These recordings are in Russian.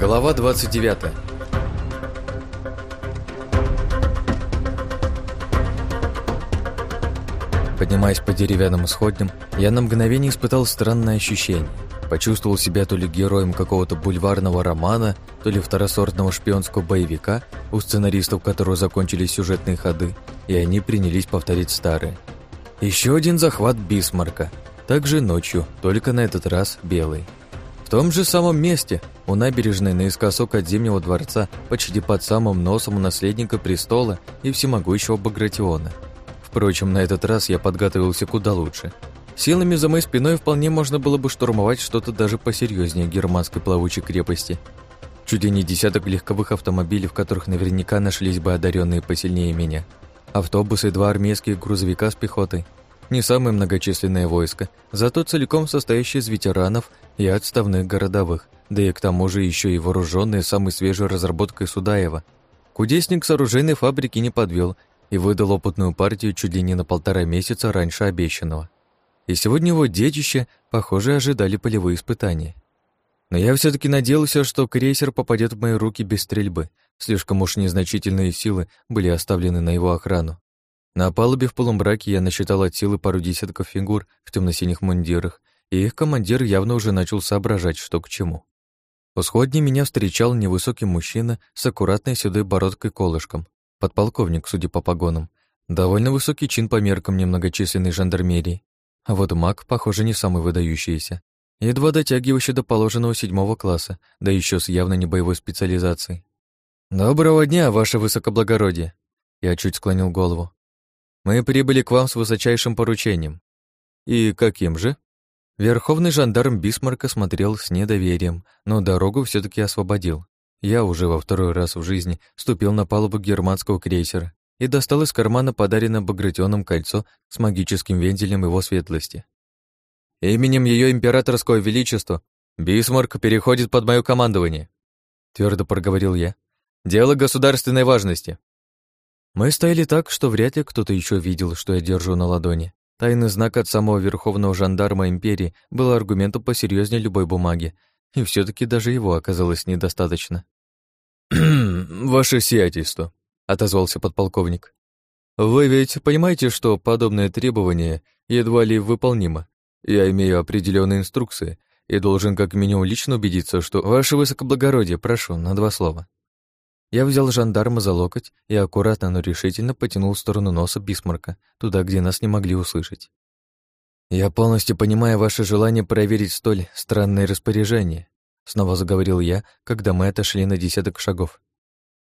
Глава 29 Поднимаясь по деревянным сходням, я на мгновение испытал странное ощущение. Почувствовал себя то ли героем какого-то бульварного романа, то ли второсортного шпионского боевика, у сценаристов которого закончились сюжетные ходы, и они принялись повторить старые. Еще один захват Бисмарка. Также ночью, только на этот раз белый. В том же самом месте, у набережной наискосок от Зимнего дворца, почти под самым носом у наследника престола и всемогущего Багратиона. Впрочем, на этот раз я подготовился куда лучше. Силами за моей спиной вполне можно было бы штурмовать что-то даже посерьезнее германской плавучей крепости. Чуть не десяток легковых автомобилей, в которых наверняка нашлись бы одаренные посильнее меня. Автобусы два армейских грузовика с пехотой. Не самое многочисленное войско, зато целиком состоящее из ветеранов и отставных городовых, да и к тому же еще и вооруженные самой свежей разработкой Судаева. Кудесник с оружейной фабрики не подвел и выдал опытную партию чуть ли не на полтора месяца раньше обещанного. И сегодня его детище, похоже, ожидали полевые испытания. Но я все таки надеялся, что крейсер попадет в мои руки без стрельбы. Слишком уж незначительные силы были оставлены на его охрану. На палубе в полумраке я насчитал от силы пару десятков фигур в темно-синих мундирах, и их командир явно уже начал соображать, что к чему. У сходни меня встречал невысокий мужчина с аккуратной седой бородкой колышком, подполковник, судя по погонам, довольно высокий чин по меркам немногочисленной жандармерии, а вот маг, похоже, не самый выдающийся, едва дотягивающий до положенного седьмого класса, да еще с явно не боевой специализацией. «Доброго дня, ваше высокоблагородие!» Я чуть склонил голову. Мы прибыли к вам с высочайшим поручением. И каким же? Верховный жандарм Бисмарка смотрел с недоверием, но дорогу все таки освободил. Я уже во второй раз в жизни ступил на палубу германского крейсера и достал из кармана подаренное Багратионом кольцо с магическим вензелем его светлости. «Именем ее императорского величества Бисмарк переходит под мое командование», твердо проговорил я. «Дело государственной важности. Мы стояли так, что вряд ли кто-то еще видел, что я держу на ладони. Тайный знак от самого верховного жандарма империи был аргументом посерьезнее любой бумаги, и все таки даже его оказалось недостаточно. «Ваше сиятельство», — отозвался подполковник. «Вы ведь понимаете, что подобное требование едва ли выполнимо? Я имею определенные инструкции и должен как минимум лично убедиться, что... Ваше высокоблагородие, прошу, на два слова». Я взял жандарма за локоть и аккуратно, но решительно потянул в сторону носа Бисмарка, туда, где нас не могли услышать. «Я полностью понимаю ваше желание проверить столь странное распоряжение», снова заговорил я, когда мы отошли на десяток шагов.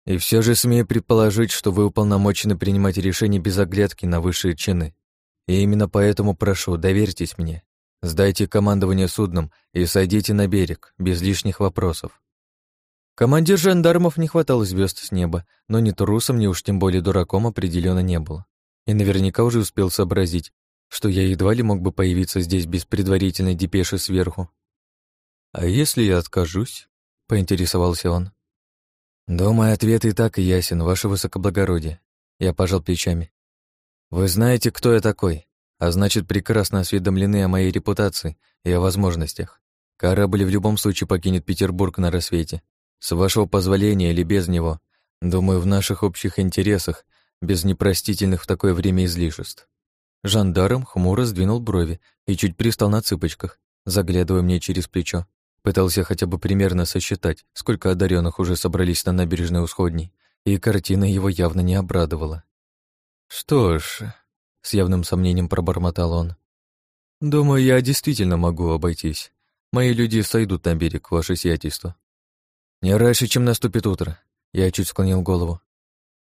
«И все же смею предположить, что вы уполномочены принимать решения без оглядки на высшие чины. И именно поэтому прошу, доверьтесь мне. Сдайте командование судном и сойдите на берег, без лишних вопросов. Командир жандармов не хватало звезд с неба, но ни трусом, ни уж тем более дураком определенно не было. И наверняка уже успел сообразить, что я едва ли мог бы появиться здесь без предварительной депеши сверху. «А если я откажусь?» — поинтересовался он. «Думаю, ответ и так ясен, ваше высокоблагородие». Я пожал плечами. «Вы знаете, кто я такой, а значит, прекрасно осведомлены о моей репутации и о возможностях. Корабль в любом случае покинет Петербург на рассвете, с вашего позволения или без него, думаю, в наших общих интересах, без непростительных в такое время излишеств. Жандарм хмуро сдвинул брови и чуть пристал на цыпочках, заглядывая мне через плечо. Пытался хотя бы примерно сосчитать, сколько одаренных уже собрались на набережной Усходней, и картина его явно не обрадовала. «Что ж», — с явным сомнением пробормотал он, «думаю, я действительно могу обойтись. Мои люди сойдут на берег, ваше сиятельство. «Не раньше, чем наступит утро», — я чуть склонил голову.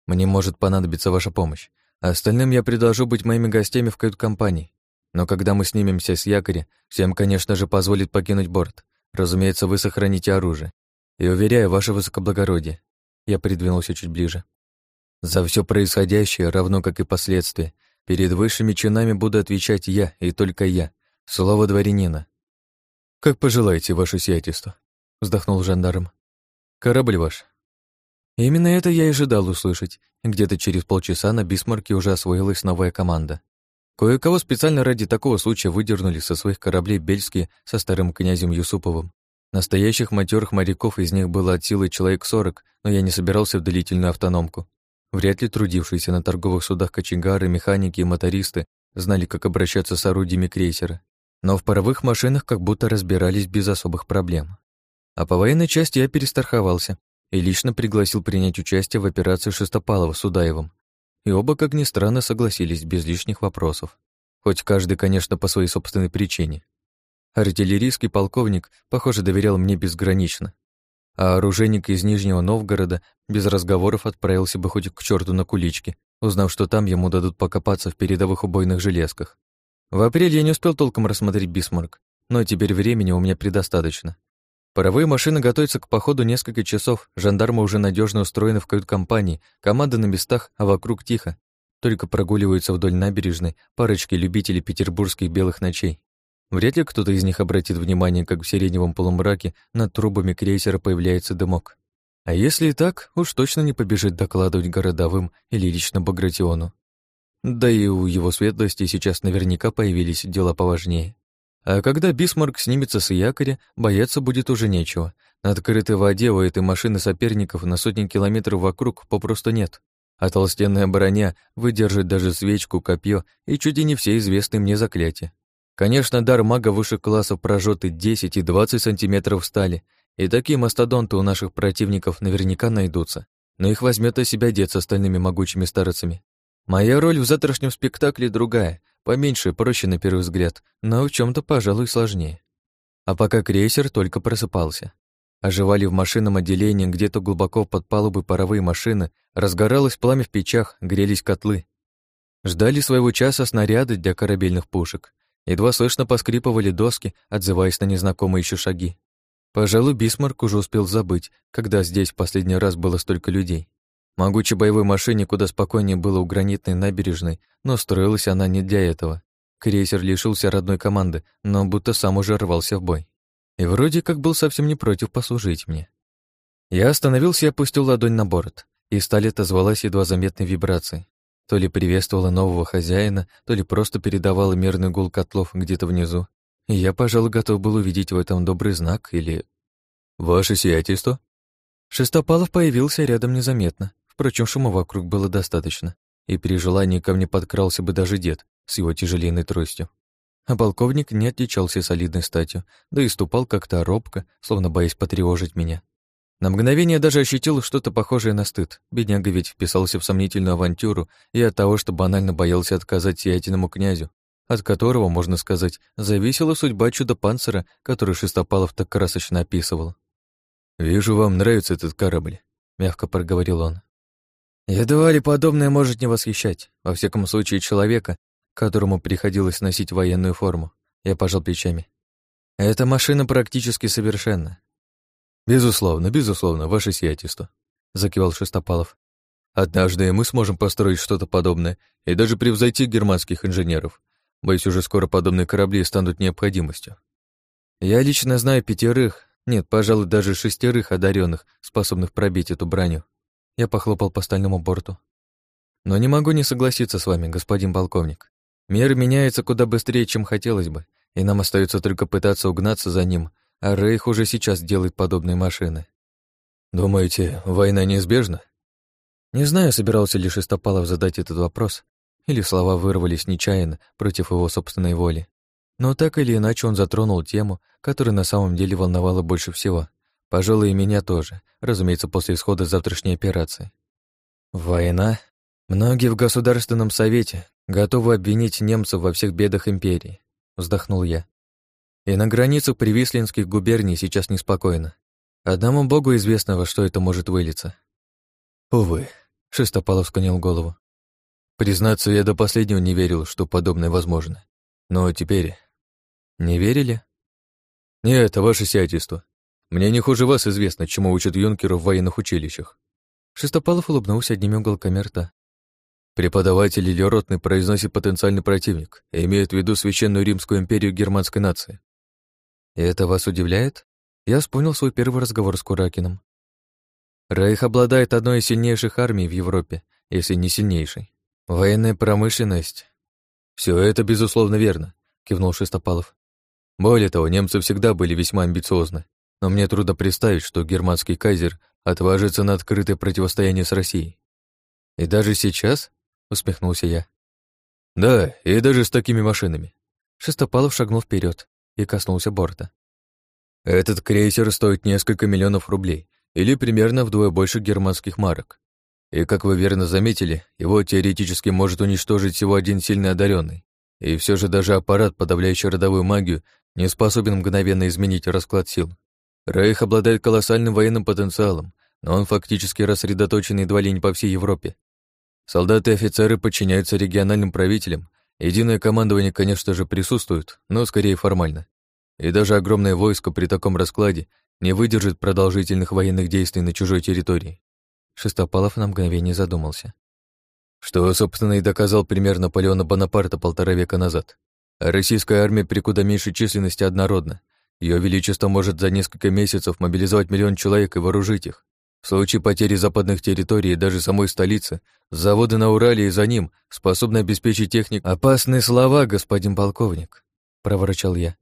«Мне может понадобиться ваша помощь. А остальным я предложу быть моими гостями в кают-компании. Но когда мы снимемся с якоря, всем, конечно же, позволит покинуть борт. Разумеется, вы сохраните оружие. И уверяю, ваше высокоблагородие». Я придвинулся чуть ближе. «За все происходящее, равно как и последствия, перед высшими чинами буду отвечать я и только я. Слово дворянина». «Как пожелаете, ваше сиятельство», — вздохнул жандарм. Корабль ваш. Именно это я и ожидал услышать. Где-то через полчаса на Бисмарке уже освоилась новая команда. Кое-кого специально ради такого случая выдернули со своих кораблей бельские со старым князем Юсуповым. Настоящих матерых моряков из них было от силы человек сорок, но я не собирался в длительную автономку. Вряд ли трудившиеся на торговых судах кочегары, механики и мотористы знали, как обращаться с орудиями крейсера. Но в паровых машинах как будто разбирались без особых проблем. А по военной части я перестраховался и лично пригласил принять участие в операции Шестопалова с Удаевым. И оба, как ни странно, согласились без лишних вопросов. Хоть каждый, конечно, по своей собственной причине. Артиллерийский полковник, похоже, доверял мне безгранично. А оружейник из Нижнего Новгорода без разговоров отправился бы хоть к черту на куличке, узнав, что там ему дадут покопаться в передовых убойных железках. В апреле я не успел толком рассмотреть Бисмарк, но теперь времени у меня предостаточно. Паровые машины готовятся к походу несколько часов, жандармы уже надежно устроены в кают-компании, команда на местах, а вокруг тихо. Только прогуливаются вдоль набережной парочки любителей петербургских белых ночей. Вряд ли кто-то из них обратит внимание, как в сиреневом полумраке над трубами крейсера появляется дымок. А если и так, уж точно не побежит докладывать городовым или лично Багратиону. Да и у его светлости сейчас наверняка появились дела поважнее. А когда Бисмарк снимется с якоря, бояться будет уже нечего. На открытой воде у этой машины соперников на сотни километров вокруг попросту нет. А толстенная броня выдержит даже свечку, копье и чуть и не все известные мне заклятия. Конечно, дар мага высших классов прожжет и 10, и 20 сантиметров стали, и такие мастодонты у наших противников наверняка найдутся, но их возьмет о себя дед с остальными могучими старцами. Моя роль в завтрашнем спектакле другая, поменьше, проще на первый взгляд, но в чем то пожалуй, сложнее. А пока крейсер только просыпался. Оживали в машинном отделении где-то глубоко под палубой паровые машины, разгоралось пламя в печах, грелись котлы. Ждали своего часа снаряды для корабельных пушек. Едва слышно поскрипывали доски, отзываясь на незнакомые еще шаги. Пожалуй, Бисмарк уже успел забыть, когда здесь в последний раз было столько людей. Могучей боевой машине куда спокойнее было у гранитной набережной, но строилась она не для этого. Крейсер лишился родной команды, но будто сам уже рвался в бой. И вроде как был совсем не против послужить мне. Я остановился и опустил ладонь на борт, и сталь отозвалась едва заметной вибрацией. То ли приветствовала нового хозяина, то ли просто передавала мирный гул котлов где-то внизу. И я, пожалуй, готов был увидеть в этом добрый знак или... «Ваше сиятельство?» Шестопалов появился рядом незаметно. Впрочем, шума вокруг было достаточно, и при желании ко мне подкрался бы даже дед с его тяжеленной тростью. А полковник не отличался солидной статью, да и ступал как-то робко, словно боясь потревожить меня. На мгновение даже ощутил что-то похожее на стыд. Бедняга ведь вписался в сомнительную авантюру и от того, что банально боялся отказать сиятельному князю, от которого, можно сказать, зависела судьба чудо-панцира, который Шестопалов так красочно описывал. «Вижу, вам нравится этот корабль», — мягко проговорил он. «Едва ли подобное может не восхищать, во всяком случае человека, которому приходилось носить военную форму», — я пожал плечами. «Эта машина практически совершенна, «Безусловно, безусловно, ваше сиятельство», — закивал Шестопалов. «Однажды мы сможем построить что-то подобное и даже превзойти германских инженеров. Боюсь, уже скоро подобные корабли станут необходимостью. Я лично знаю пятерых, нет, пожалуй, даже шестерых одаренных, способных пробить эту броню». Я похлопал по стальному борту. «Но не могу не согласиться с вами, господин полковник. Мир меняется куда быстрее, чем хотелось бы, и нам остается только пытаться угнаться за ним а Рейх уже сейчас делает подобные машины. Думаете, война неизбежна? Не знаю, собирался ли Шестопалов задать этот вопрос, или слова вырвались нечаянно против его собственной воли. Но так или иначе он затронул тему, которая на самом деле волновала больше всего. Пожалуй, и меня тоже, разумеется, после исхода завтрашней операции. Война? Многие в Государственном Совете готовы обвинить немцев во всех бедах империи, вздохнул я. И на границах Привислинских губерний сейчас неспокойно. Одному богу известно, во что это может вылиться. Увы, Шестопалов склонил голову. Признаться, я до последнего не верил, что подобное возможно. Но теперь... Не верили? Нет, ваше сиятельство. Мне не хуже вас известно, чему учат юнкеру в военных училищах. Шестопалов улыбнулся одними уголками рта. Преподаватель или ротный произносит потенциальный противник и имеет в виду Священную Римскую империю германской нации. И это вас удивляет? Я вспомнил свой первый разговор с Куракиным. Рейх обладает одной из сильнейших армий в Европе, если не сильнейшей. Военная промышленность. Все это, безусловно, верно, кивнул Шестопалов. Более того, немцы всегда были весьма амбициозны. Но мне трудно представить, что германский кайзер отважится на открытое противостояние с Россией. «И даже сейчас?» — усмехнулся я. «Да, и даже с такими машинами». Шестопалов шагнул вперед и коснулся борта. «Этот крейсер стоит несколько миллионов рублей, или примерно вдвое больше германских марок. И, как вы верно заметили, его теоретически может уничтожить всего один сильный одаренный. И все же даже аппарат, подавляющий родовую магию, не способен мгновенно изменить расклад сил. Рейх обладает колоссальным военным потенциалом, но он фактически рассредоточен едва ли не по всей Европе. Солдаты и офицеры подчиняются региональным правителям, единое командование, конечно же, присутствует, но скорее формально. И даже огромное войско при таком раскладе не выдержит продолжительных военных действий на чужой территории. Шестопалов на мгновение задумался. Что, собственно, и доказал пример Наполеона Бонапарта полтора века назад. Российская армия при куда меньшей численности однородна. Ее Величество может за несколько месяцев мобилизовать миллион человек и вооружить их. В случае потери западных территорий и даже самой столицы, заводы на Урале и за ним способны обеспечить техник... «Опасные слова, господин полковник», — проворчал я.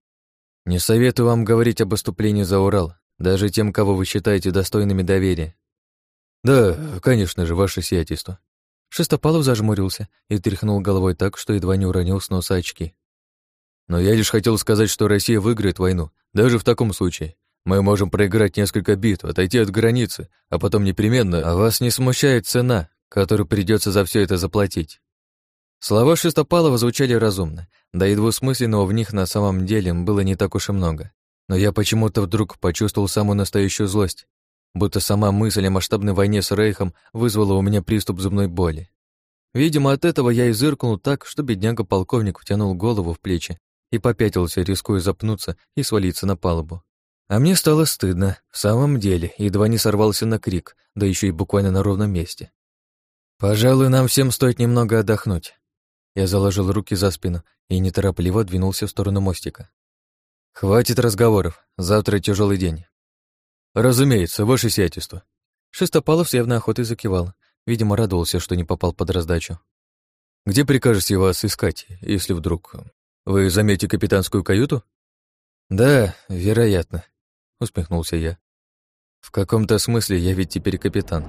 «Не советую вам говорить об поступлении за Урал, даже тем, кого вы считаете достойными доверия». «Да, конечно же, ваше сиятельство». Шестопалов зажмурился и тряхнул головой так, что едва не уронил с носа очки. «Но я лишь хотел сказать, что Россия выиграет войну, даже в таком случае. Мы можем проиграть несколько битв, отойти от границы, а потом непременно, а вас не смущает цена, которую придется за все это заплатить». Слова Шестопалова звучали разумно, да и двусмысленного в них на самом деле было не так уж и много. Но я почему-то вдруг почувствовал самую настоящую злость, будто сама мысль о масштабной войне с Рейхом вызвала у меня приступ зубной боли. Видимо, от этого я и зыркнул так, что бедняга-полковник втянул голову в плечи и попятился, рискуя запнуться и свалиться на палубу. А мне стало стыдно, в самом деле, едва не сорвался на крик, да еще и буквально на ровном месте. «Пожалуй, нам всем стоит немного отдохнуть». Я заложил руки за спину и неторопливо двинулся в сторону мостика. «Хватит разговоров, завтра тяжелый день». «Разумеется, ваше сиятельство». Шестопалов с явной охотой закивал, видимо, радовался, что не попал под раздачу. «Где прикажете вас искать, если вдруг вы заметите капитанскую каюту?» «Да, вероятно», — усмехнулся я. «В каком-то смысле я ведь теперь капитан».